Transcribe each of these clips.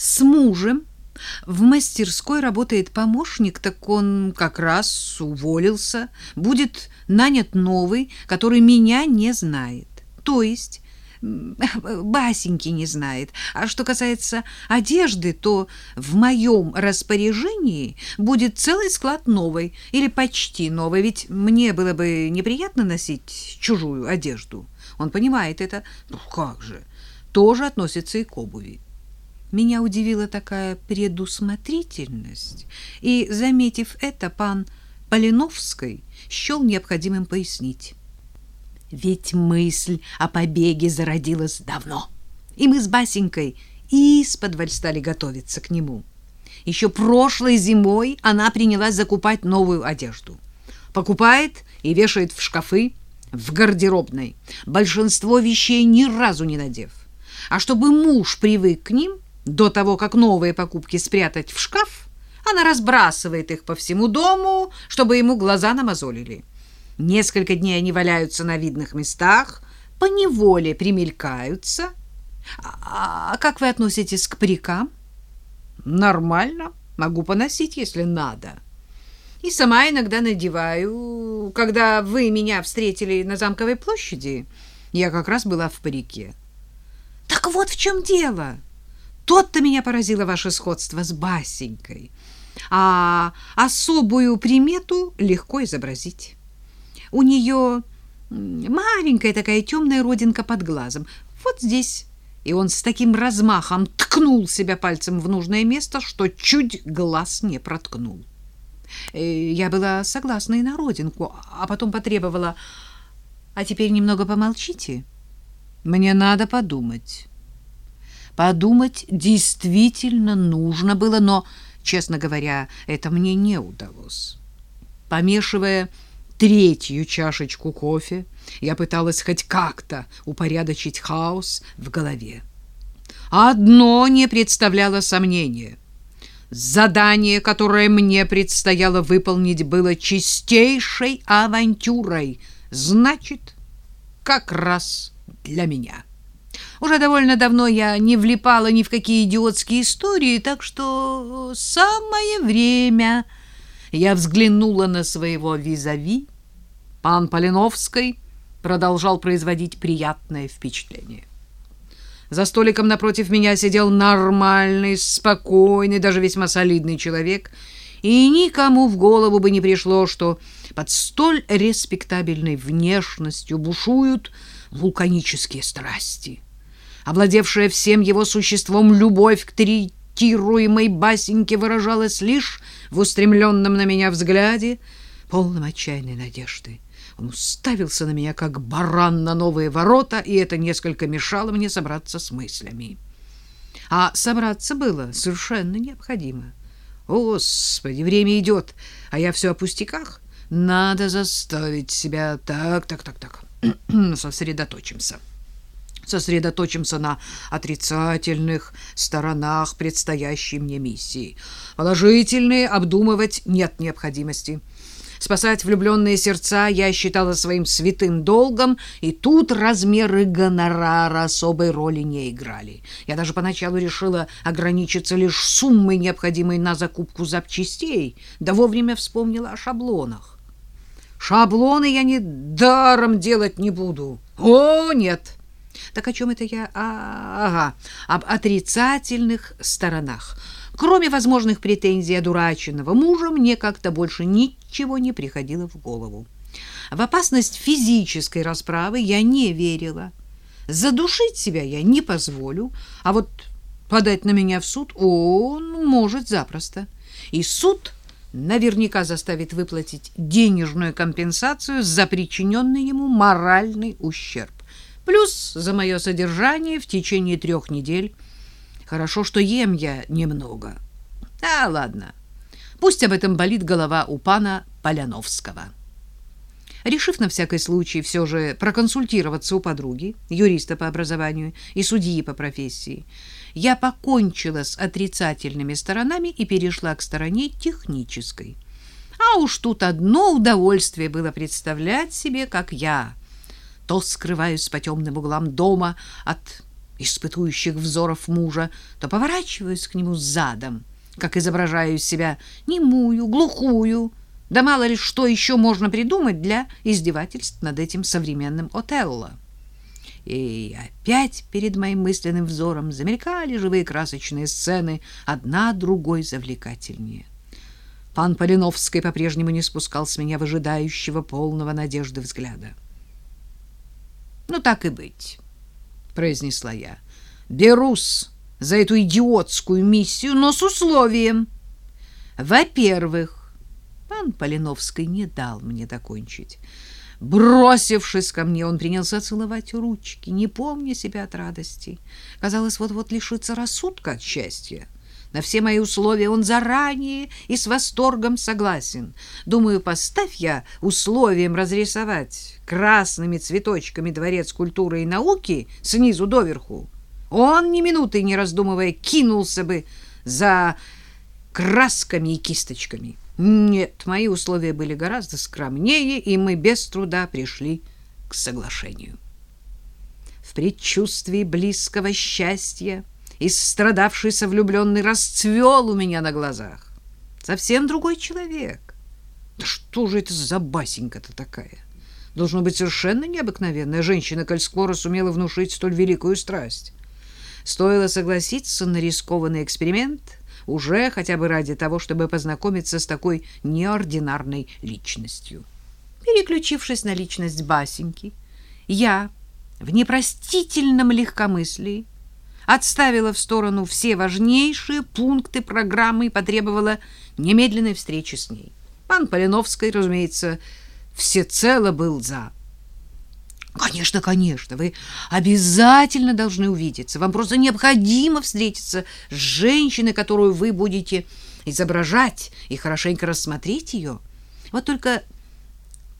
с мужем в мастерской работает помощник, так он как раз уволился, будет нанят новый, который меня не знает. То есть Басеньки не знает. А что касается одежды, то в моем распоряжении будет целый склад новой или почти новой, ведь мне было бы неприятно носить чужую одежду. Он понимает это. Ну как же? Тоже относится и к обуви. Меня удивила такая предусмотрительность, и, заметив это, пан Полиновский счел необходимым пояснить. Ведь мысль о побеге зародилась давно. И мы с Басенькой исподволь стали готовиться к нему. Еще прошлой зимой она принялась закупать новую одежду. Покупает и вешает в шкафы, в гардеробной. Большинство вещей ни разу не надев. А чтобы муж привык к ним, до того, как новые покупки спрятать в шкаф, она разбрасывает их по всему дому, чтобы ему глаза намазолили. Несколько дней они валяются на видных местах, по неволе примелькаются. А, а как вы относитесь к парикам? Нормально, могу поносить, если надо. И сама иногда надеваю. Когда вы меня встретили на Замковой площади, я как раз была в парике. Так вот в чем дело. Тот-то меня поразило ваше сходство с Басенькой. А особую примету легко изобразить. У нее маленькая такая темная родинка под глазом. Вот здесь. И он с таким размахом ткнул себя пальцем в нужное место, что чуть глаз не проткнул. Э, я была согласна и на родинку, а потом потребовала: "А теперь немного помолчите. Мне надо подумать". Подумать действительно нужно было, но, честно говоря, это мне не удалось. Помешивая третью чашечку кофе, я пыталась хоть как-то упорядочить хаос в голове. Одно не представляло сомнения. Задание, которое мне предстояло выполнить, было чистейшей авантюрой. Значит, как раз для меня. Уже довольно давно я не влипала ни в какие идиотские истории, так что самое время я взглянула на своего визави. Пан Полиновский продолжал производить приятное впечатление. За столиком напротив меня сидел нормальный, спокойный, даже весьма солидный человек, и никому в голову бы не пришло, что под столь респектабельной внешностью бушуют вулканические страсти. Овладевшая всем его существом любовь к три цитируемой басеньке выражалась лишь в устремленном на меня взгляде, полном отчаянной надежды. Он уставился на меня, как баран на новые ворота, и это несколько мешало мне собраться с мыслями. А собраться было совершенно необходимо. О, Господи, время идет, а я все о пустяках. Надо заставить себя... Так, так, так, так. Сосредоточимся сосредоточимся на отрицательных сторонах предстоящей мне миссии. Положительные обдумывать нет необходимости. Спасать влюбленные сердца я считала своим святым долгом, и тут размеры гонорара особой роли не играли. Я даже поначалу решила ограничиться лишь суммой, необходимой на закупку запчастей, да вовремя вспомнила о шаблонах. Шаблоны я не даром делать не буду. О, нет! Так о чем это я? А, ага, об отрицательных сторонах. Кроме возможных претензий одураченного мужа, мне как-то больше ничего не приходило в голову. В опасность физической расправы я не верила. Задушить себя я не позволю, а вот подать на меня в суд он может запросто. И суд наверняка заставит выплатить денежную компенсацию за причиненный ему моральный ущерб плюс за мое содержание в течение трех недель. Хорошо, что ем я немного. А, ладно. Пусть об этом болит голова у пана Поляновского. Решив на всякий случай все же проконсультироваться у подруги, юриста по образованию и судьи по профессии, я покончила с отрицательными сторонами и перешла к стороне технической. А уж тут одно удовольствие было представлять себе, как я то скрываюсь по темным углам дома от испытующих взоров мужа, то поворачиваюсь к нему задом, как изображаю из себя немую, глухую, да мало ли что еще можно придумать для издевательств над этим современным Отелло. И опять перед моим мысленным взором замелькали живые красочные сцены, одна другой завлекательнее. Пан Полиновский по-прежнему не спускал с меня выжидающего полного надежды взгляда. «Ну, так и быть», — произнесла я. «Берусь за эту идиотскую миссию, но с условием. Во-первых, пан Полиновский не дал мне докончить. Бросившись ко мне, он принялся целовать ручки, не помня себя от радости. Казалось, вот-вот лишится рассудка от счастья. На все мои условия он заранее и с восторгом согласен. Думаю, поставь я условием разрисовать красными цветочками дворец культуры и науки снизу доверху. Он, ни минуты не раздумывая, кинулся бы за красками и кисточками. Нет, мои условия были гораздо скромнее, и мы без труда пришли к соглашению. В предчувствии близкого счастья и страдавшийся влюбленный расцвел у меня на глазах. Совсем другой человек. Да что же это за басенька-то такая? Должно быть совершенно необыкновенная женщина, коль скоро сумела внушить столь великую страсть. Стоило согласиться на рискованный эксперимент уже хотя бы ради того, чтобы познакомиться с такой неординарной личностью. Переключившись на личность Басеньки, я в непростительном легкомыслии отставила в сторону все важнейшие пункты программы и потребовала немедленной встречи с ней. Пан Полиновский, разумеется, всецело был за. Конечно, конечно, вы обязательно должны увидеться. Вам просто необходимо встретиться с женщиной, которую вы будете изображать, и хорошенько рассмотреть ее. Вот только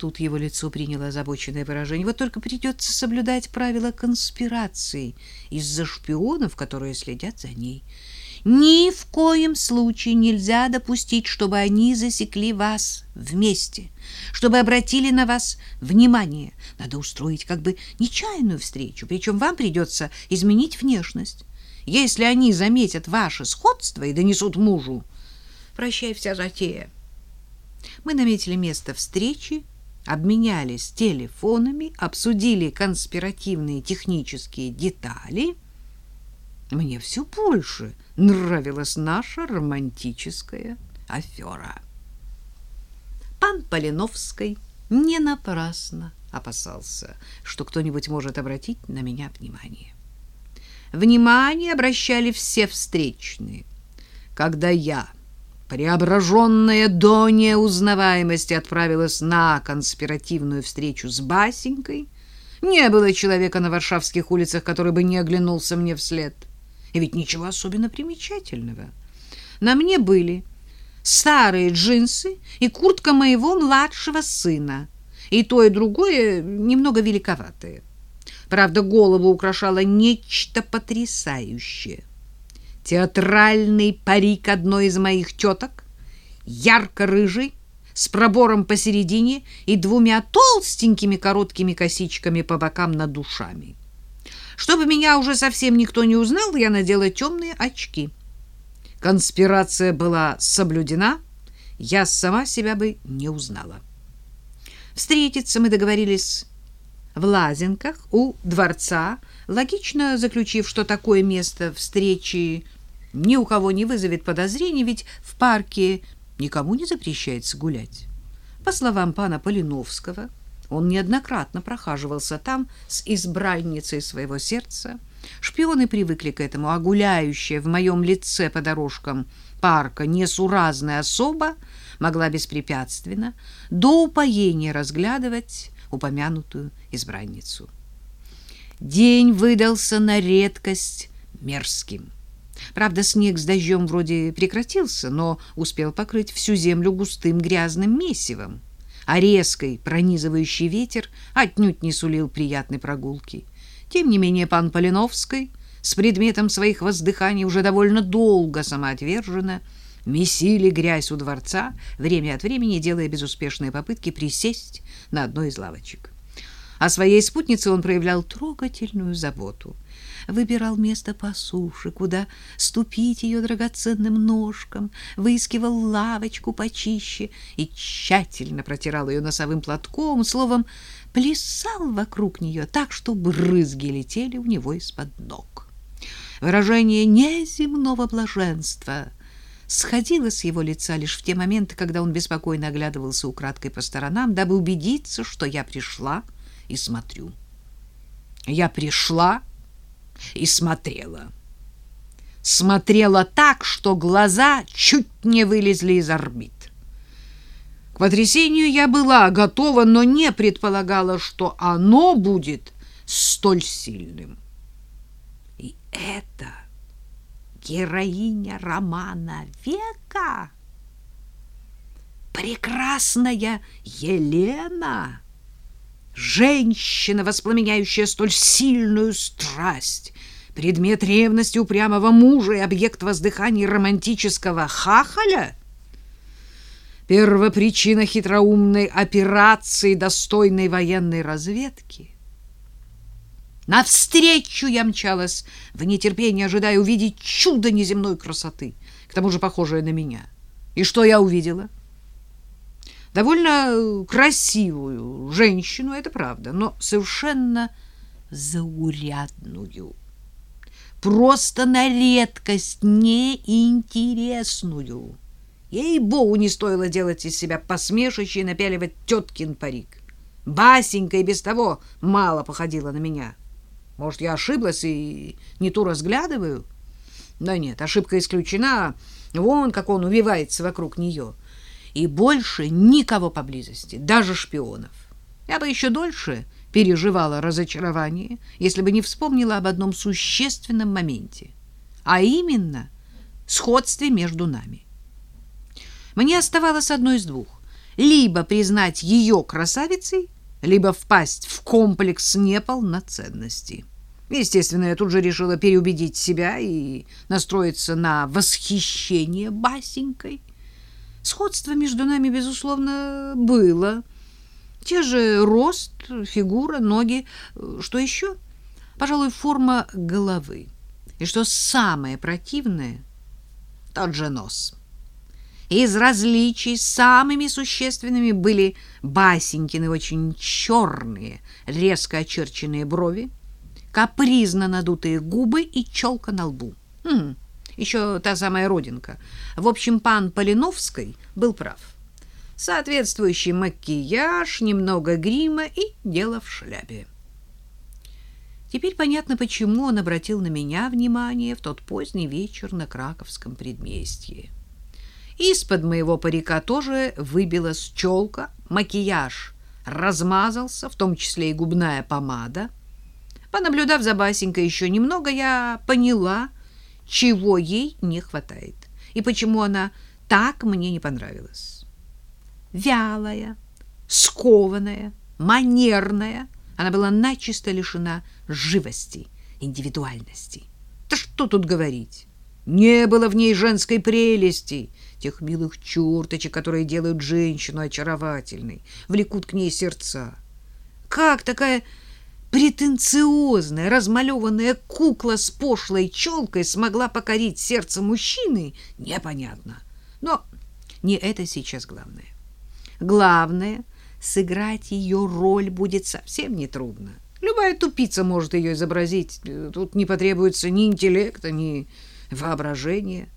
Тут его лицо приняло озабоченное выражение. Вот только придется соблюдать правила конспирации из-за шпионов, которые следят за ней. Ни в коем случае нельзя допустить, чтобы они засекли вас вместе, чтобы обратили на вас внимание. Надо устроить как бы нечаянную встречу, причем вам придется изменить внешность. Если они заметят ваше сходство и донесут мужу, прощай вся затея. Мы наметили место встречи, обменялись телефонами, обсудили конспиративные технические детали. Мне все больше нравилась наша романтическая афера. Пан Полиновский не напрасно опасался, что кто-нибудь может обратить на меня внимание. Внимание обращали все встречные. Когда я преображенная до неузнаваемости отправилась на конспиративную встречу с Басенькой. Не было человека на варшавских улицах, который бы не оглянулся мне вслед. И ведь ничего особенно примечательного. На мне были старые джинсы и куртка моего младшего сына. И то, и другое немного великоватое. Правда, голову украшало нечто потрясающее театральный парик одной из моих теток, ярко-рыжий, с пробором посередине и двумя толстенькими короткими косичками по бокам над душами. Чтобы меня уже совсем никто не узнал, я надела темные очки. Конспирация была соблюдена, я сама себя бы не узнала. Встретиться мы договорились в Лазенках у дворца, логично заключив, что такое место встречи ни у кого не вызовет подозрений, ведь в парке никому не запрещается гулять. По словам пана Полиновского, он неоднократно прохаживался там с избранницей своего сердца. Шпионы привыкли к этому, а гуляющая в моем лице по дорожкам парка несуразная особа могла беспрепятственно до упоения разглядывать упомянутую избранницу. День выдался на редкость мерзким. Правда, снег с дождем вроде прекратился, но успел покрыть всю землю густым грязным месивом, а резкий пронизывающий ветер отнюдь не сулил приятной прогулки. Тем не менее пан Полиновский с предметом своих воздыханий уже довольно долго самоотверженно месили грязь у дворца, время от времени делая безуспешные попытки присесть на одной из лавочек. О своей спутнице он проявлял трогательную заботу — выбирал место по суше, куда ступить ее драгоценным ножкам, выискивал лавочку почище и тщательно протирал ее носовым платком, словом, плясал вокруг нее так, что брызги летели у него из-под ног. Выражение неземного блаженства сходило с его лица лишь в те моменты, когда он беспокойно оглядывался украдкой по сторонам, дабы убедиться, что я пришла и смотрю. Я пришла и смотрела. Смотрела так, что глаза чуть не вылезли из орбит. К потрясению я была готова, но не предполагала, что оно будет столь сильным. И это героиня романа века, прекрасная Елена женщина, воспламеняющая столь сильную страсть, предмет ревности упрямого мужа и объект воздыханий романтического хахаля? Первопричина хитроумной операции, достойной военной разведки? Навстречу я мчалась в нетерпении, ожидая увидеть чудо неземной красоты, к тому же похожее на меня. И что я увидела? — довольно красивую женщину, это правда, но совершенно заурядную. Просто на редкость неинтересную. Ей-богу, не стоило делать из себя посмешище и напяливать теткин парик. Басенька и без того мало походила на меня. Может, я ошиблась и не ту разглядываю? Да нет, ошибка исключена. Вон, как он увивается вокруг нее и больше никого поблизости, даже шпионов. Я бы еще дольше переживала разочарование, если бы не вспомнила об одном существенном моменте, а именно сходстве между нами. Мне оставалось одно из двух: либо признать ее красавицей, либо впасть в комплекс неполноценности. Естественно, я тут же решила переубедить себя и настроиться на восхищение Басенькой. Сходство между нами, безусловно, было. Те же рост, фигура, ноги. Что еще? Пожалуй, форма головы. И что самое противное, тот же нос. Из различий самыми существенными были Басенькины очень черные, резко очерченные брови, капризно надутые губы и челка на лбу. Хм, еще та самая родинка. В общем, пан Полиновский был прав. Соответствующий макияж, немного грима и дело в шляпе. Теперь понятно, почему он обратил на меня внимание в тот поздний вечер на Краковском предместье. Из-под моего парика тоже выбилась челка, макияж размазался, в том числе и губная помада. Понаблюдав за Басенькой еще немного, я поняла, чего ей не хватает и почему она так мне не понравилась. Вялая, скованная, манерная, она была начисто лишена живости, индивидуальности. Да что тут говорить? Не было в ней женской прелести, тех милых черточек, которые делают женщину очаровательной, влекут к ней сердца. Как такая претенциозная, размалеванная кукла с пошлой челкой смогла покорить сердце мужчины, непонятно. Но не это сейчас главное. Главное, сыграть ее роль будет совсем нетрудно. Любая тупица может ее изобразить. Тут не потребуется ни интеллекта, ни воображения.